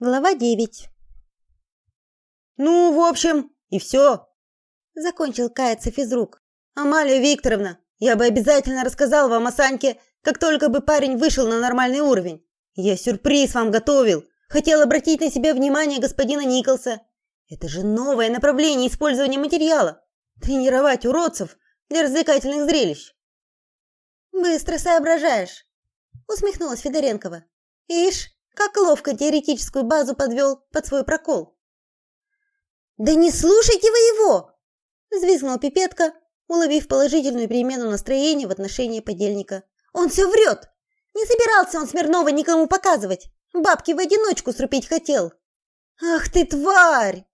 Глава 9. Ну, в общем, и все. Закончил каяться физрук. Амалия Викторовна, я бы обязательно рассказал вам о Саньке, как только бы парень вышел на нормальный уровень. Я сюрприз вам готовил. Хотел обратить на себя внимание господина Николса. Это же новое направление использования материала. Тренировать уродцев для развлекательных зрелищ. Быстро соображаешь, усмехнулась Федоренкова. Ишь, как ловко теоретическую базу подвел под свой прокол. «Да не слушайте вы его!» – взвизгнула пипетка, уловив положительную перемену настроения в отношении подельника. «Он все врет! Не собирался он Смирнова никому показывать! Бабки в одиночку срубить хотел!» «Ах ты, тварь!»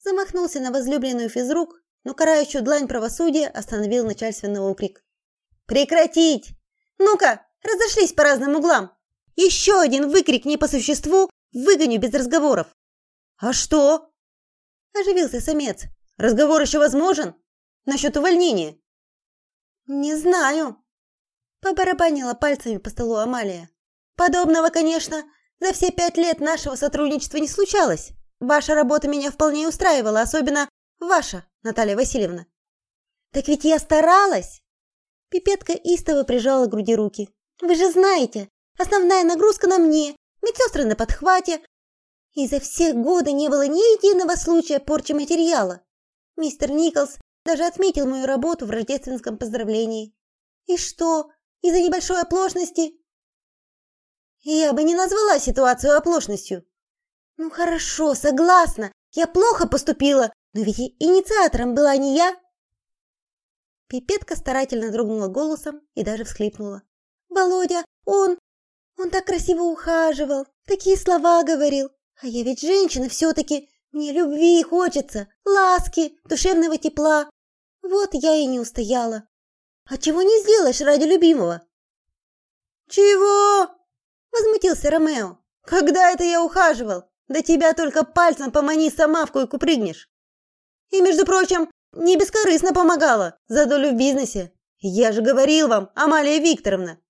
Замахнулся на возлюбленную физрук, но карающую длань правосудия остановил начальственный окрик. «Прекратить! Ну-ка, разошлись по разным углам! Еще один выкрик не по существу, выгоню без разговоров. А что? Оживился самец. Разговор еще возможен? Насчет увольнения? Не знаю. Побарабанила пальцами по столу Амалия. Подобного, конечно, за все пять лет нашего сотрудничества не случалось. Ваша работа меня вполне устраивала, особенно ваша, Наталья Васильевна. Так ведь я старалась. Пипетка истово прижала к груди руки. Вы же знаете, Основная нагрузка на мне, медсестры на подхвате. И за все годы не было ни единого случая порчи материала. Мистер Николс даже отметил мою работу в рождественском поздравлении. И что, из-за небольшой оплошности? Я бы не назвала ситуацию оплошностью. Ну хорошо, согласна, я плохо поступила, но ведь инициатором была не я. Пипетка старательно дрогнула голосом и даже всхлипнула. Володя, он он так красиво ухаживал, такие слова говорил. А я ведь женщина все-таки, мне любви хочется, ласки, душевного тепла. Вот я и не устояла. А чего не сделаешь ради любимого? Чего? Возмутился Ромео. Когда это я ухаживал? Да тебя только пальцем помани сама в койку прыгнешь. И, между прочим, не бескорыстно помогала за долю в бизнесе. Я же говорил вам, Амалия Викторовна.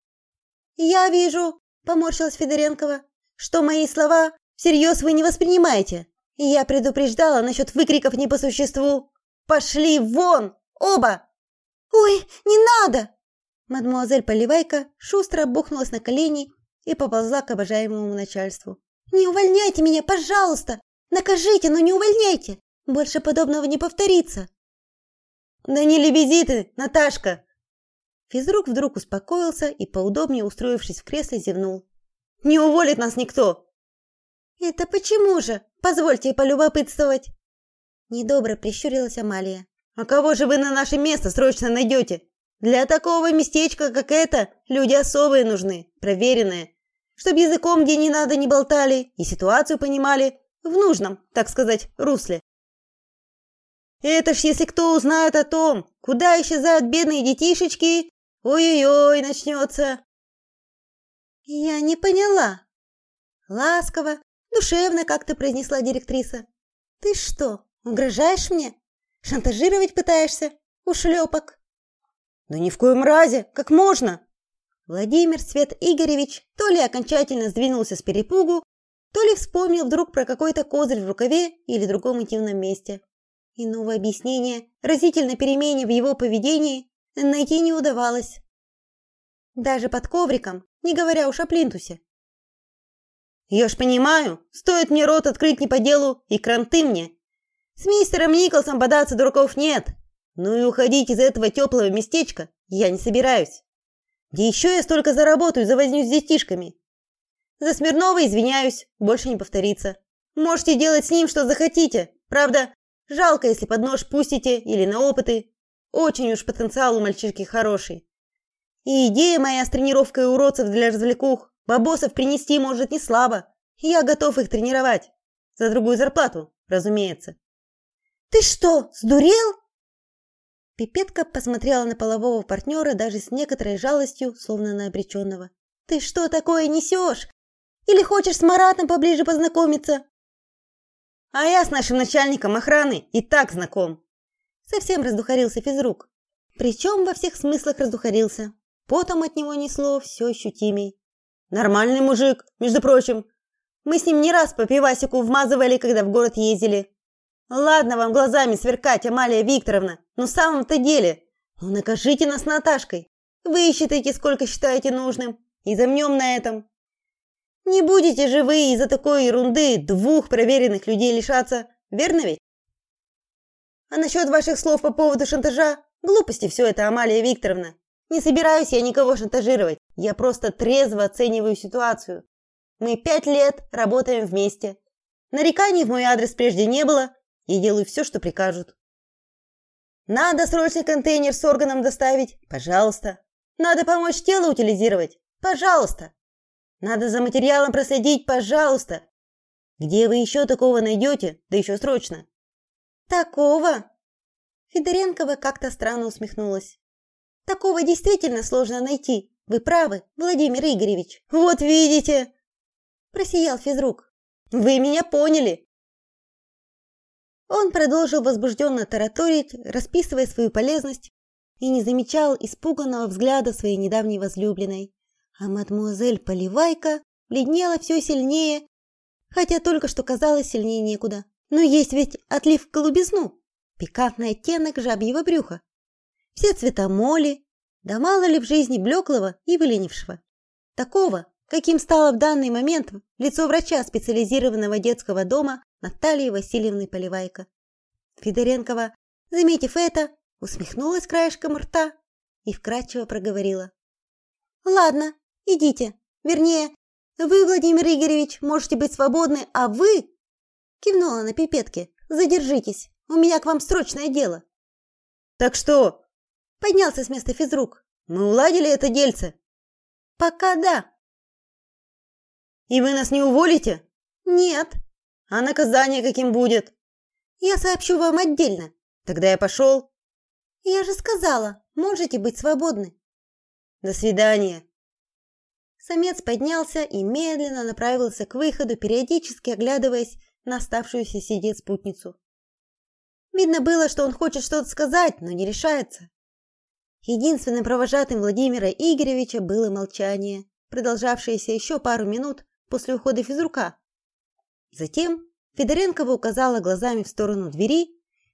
Я вижу, поморщилась Федоренкова, что мои слова всерьез вы не воспринимаете. Я предупреждала насчет выкриков не по существу. Пошли вон, оба. Ой, не надо. Мадмуазель Поливайка шустро бухнулась на колени и поползла к обожаемому начальству. Не увольняйте меня, пожалуйста. Накажите, но не увольняйте. Больше подобного не повторится. Да не лебези ты, Наташка, Физрук вдруг успокоился и, поудобнее устроившись в кресле, зевнул. «Не уволит нас никто!» «Это почему же? Позвольте полюбопытствовать!» Недобро прищурилась Амалия. «А кого же вы на наше место срочно найдете? Для такого местечка, как это, люди особые нужны, проверенные, чтоб языком где не надо не болтали и ситуацию понимали в нужном, так сказать, русле. Это ж если кто узнает о том, куда исчезают бедные детишечки, Ой-ой-ой, начнется. Я не поняла. Ласково, душевно как-то произнесла директриса. Ты что, угрожаешь мне? Шантажировать пытаешься? Ушлепок. Да ни в коем разе, как можно? Владимир Свет Игоревич то ли окончательно сдвинулся с перепугу, то ли вспомнил вдруг про какой-то козырь в рукаве или другом интимном месте. Иного объяснения разительной перемене в его поведении найти не удавалось. Даже под ковриком, не говоря уж о плинтусе. Я ж понимаю, стоит мне рот открыть не по делу, и кранты мне. С мистером Николсом бодаться дураков нет. Ну и уходить из этого теплого местечка я не собираюсь. Да еще я столько заработаю за возню с детишками. За Смирнова извиняюсь, больше не повторится. Можете делать с ним что захотите. Правда, жалко, если под нож пустите или на опыты. Очень уж потенциал у мальчишки хороший. И идея моя с тренировкой уродцев для развлекух бабосов принести может не слабо. Я готов их тренировать. За другую зарплату, разумеется. Ты что, сдурел? Пипетка посмотрела на полового партнера даже с некоторой жалостью, словно на обреченного. Ты что такое несешь? Или хочешь с Маратом поближе познакомиться? А я с нашим начальником охраны и так знаком. Совсем раздухарился физрук. Причем во всех смыслах раздухарился. Потом от него несло все ощутимей. Нормальный мужик, между прочим. Мы с ним не раз по пивасику вмазывали, когда в город ездили. Ладно вам глазами сверкать, Амалия Викторовна, но в самом-то деле, ну накажите нас Наташкой. Вы считаете, сколько считаете нужным, и замнем на этом. Не будете же вы из-за такой ерунды двух проверенных людей лишаться, верно ведь? А насчет ваших слов по поводу шантажа, глупости все это, Амалия Викторовна. Не собираюсь я никого шантажировать. Я просто трезво оцениваю ситуацию. Мы пять лет работаем вместе. Нареканий в мой адрес прежде не было, и делаю все, что прикажут. Надо срочный контейнер с органом доставить? Пожалуйста. Надо помочь тело утилизировать? Пожалуйста. Надо за материалом проследить? Пожалуйста. Где вы еще такого найдете? Да еще срочно. Такого? Федоренкова как-то странно усмехнулась. Такого действительно сложно найти. Вы правы, Владимир Игоревич. Вот видите, просиял физрук. Вы меня поняли. Он продолжил возбужденно тараторить, расписывая свою полезность, и не замечал испуганного взгляда своей недавней возлюбленной. А мадмуазель Поливайка бледнела все сильнее, хотя только что казалось сильнее некуда. Но есть ведь отлив в голубизну, пикантный оттенок жабьего брюха. Все цвета моли, да мало ли в жизни блеклого и выленившего. Такого, каким стало в данный момент лицо врача специализированного детского дома Натальи Васильевны Поливайко. Федоренкова, заметив это, усмехнулась краешком рта и вкратчиво проговорила: "Ладно, идите. Вернее, вы, Владимир Игоревич, можете быть свободны, а вы кивнула на пипетке. Задержитесь. У меня к вам срочное дело. Так что? Поднялся с места физрук. Мы уладили это дельце. Пока да. И вы нас не уволите? Нет. А наказание каким будет? Я сообщу вам отдельно. Тогда я пошел. Я же сказала, можете быть свободны. До свидания. Самец поднялся и медленно направился к выходу, периодически оглядываясь на оставшуюся сидеть спутницу. Видно было, что он хочет что-то сказать, но не решается. Единственным провожатым Владимира Игоревича было молчание, продолжавшееся еще пару минут после ухода физрука. Затем Федоренкова указала глазами в сторону двери,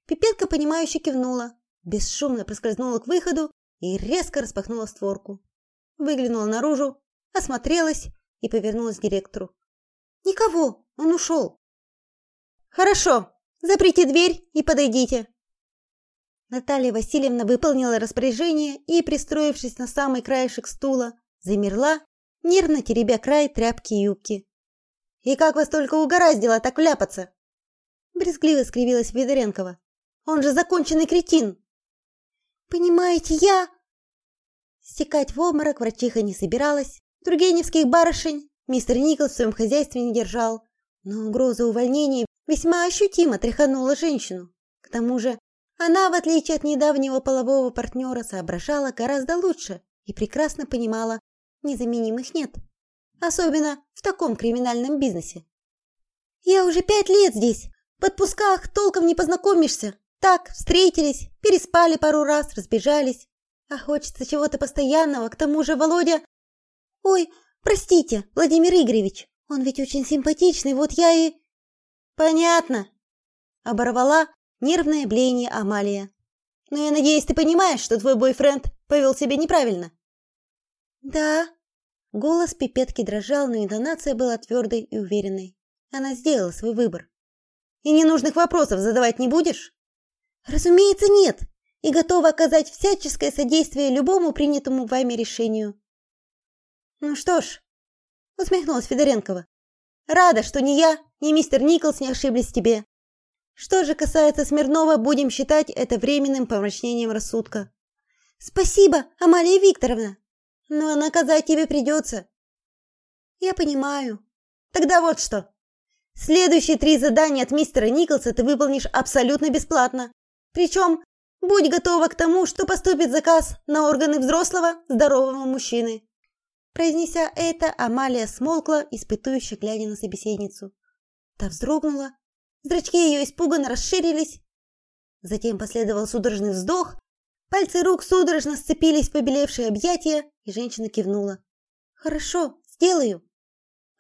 Пипетка понимающе кивнула, бесшумно проскользнула к выходу и резко распахнула створку. Выглянула наружу, осмотрелась и повернулась к директору. Никого, он ушел. Хорошо, заприте дверь и подойдите. Наталья Васильевна выполнила распоряжение и, пристроившись на самый краешек стула, замерла, нервно теребя край тряпки юбки. И как вас только угораздило так вляпаться? Брезгливо скривилась Федоренкова. Он же законченный кретин. Понимаете, я Стекать в обморок врачиха не собиралась. Тургеневских барышень мистер Никол в своем хозяйстве не держал, но угроза увольнения весьма ощутимо тряханула женщину. К тому же, она, в отличие от недавнего полового партнера, соображала гораздо лучше и прекрасно понимала, незаменимых нет особенно в таком криминальном бизнесе. Я уже пять лет здесь. В отпусках толком не познакомишься. Так, встретились, переспали пару раз, разбежались. А хочется чего-то постоянного. К тому же Володя... Ой, простите, Владимир Игоревич. Он ведь очень симпатичный, вот я и... Понятно. Оборвала нервное блеяние Амалия. Но я надеюсь, ты понимаешь, что твой бойфренд повел себя неправильно. Да, Голос пипетки дрожал, но интонация была твердой и уверенной. Она сделала свой выбор. И ненужных вопросов задавать не будешь? Разумеется, нет. И готова оказать всяческое содействие любому принятому вами решению. Ну что ж, усмехнулась Федоренкова. Рада, что ни я, ни мистер Николс не ошиблись в тебе. Что же касается Смирнова, будем считать это временным помрачнением рассудка. Спасибо, Амалия Викторовна. Но наказать тебе придется. Я понимаю. Тогда вот что. Следующие три задания от мистера Николса ты выполнишь абсолютно бесплатно. Причем будь готова к тому, что поступит заказ на органы взрослого, здорового мужчины. Произнеся это, Амалия смолкла, испытующе глядя на собеседницу. Та вздрогнула, зрачки ее испуганно расширились. Затем последовал судорожный вздох, Пальцы рук судорожно сцепились в побелевшие объятия, и женщина кивнула. Хорошо, сделаю.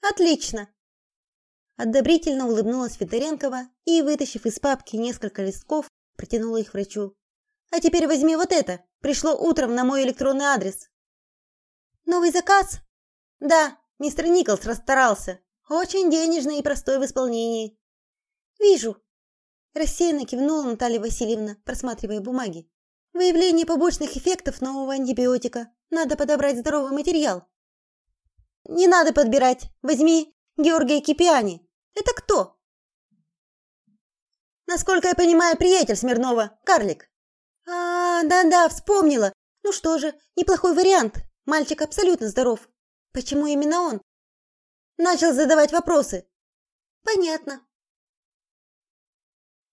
Отлично. Одобрительно улыбнулась Федоренкова и, вытащив из папки несколько листков, протянула их врачу. А теперь возьми вот это. Пришло утром на мой электронный адрес. Новый заказ? Да, мистер Николс расстарался. Очень денежный и простой в исполнении. Вижу. Рассеянно кивнула Наталья Васильевна, просматривая бумаги. Выявление побочных эффектов нового антибиотика. Надо подобрать здоровый материал. Не надо подбирать. Возьми Георгия Кипиани. Это кто? Насколько я понимаю, приятель Смирнова, карлик. А, да-да, вспомнила. Ну что же, неплохой вариант. Мальчик абсолютно здоров. Почему именно он? Начал задавать вопросы. Понятно.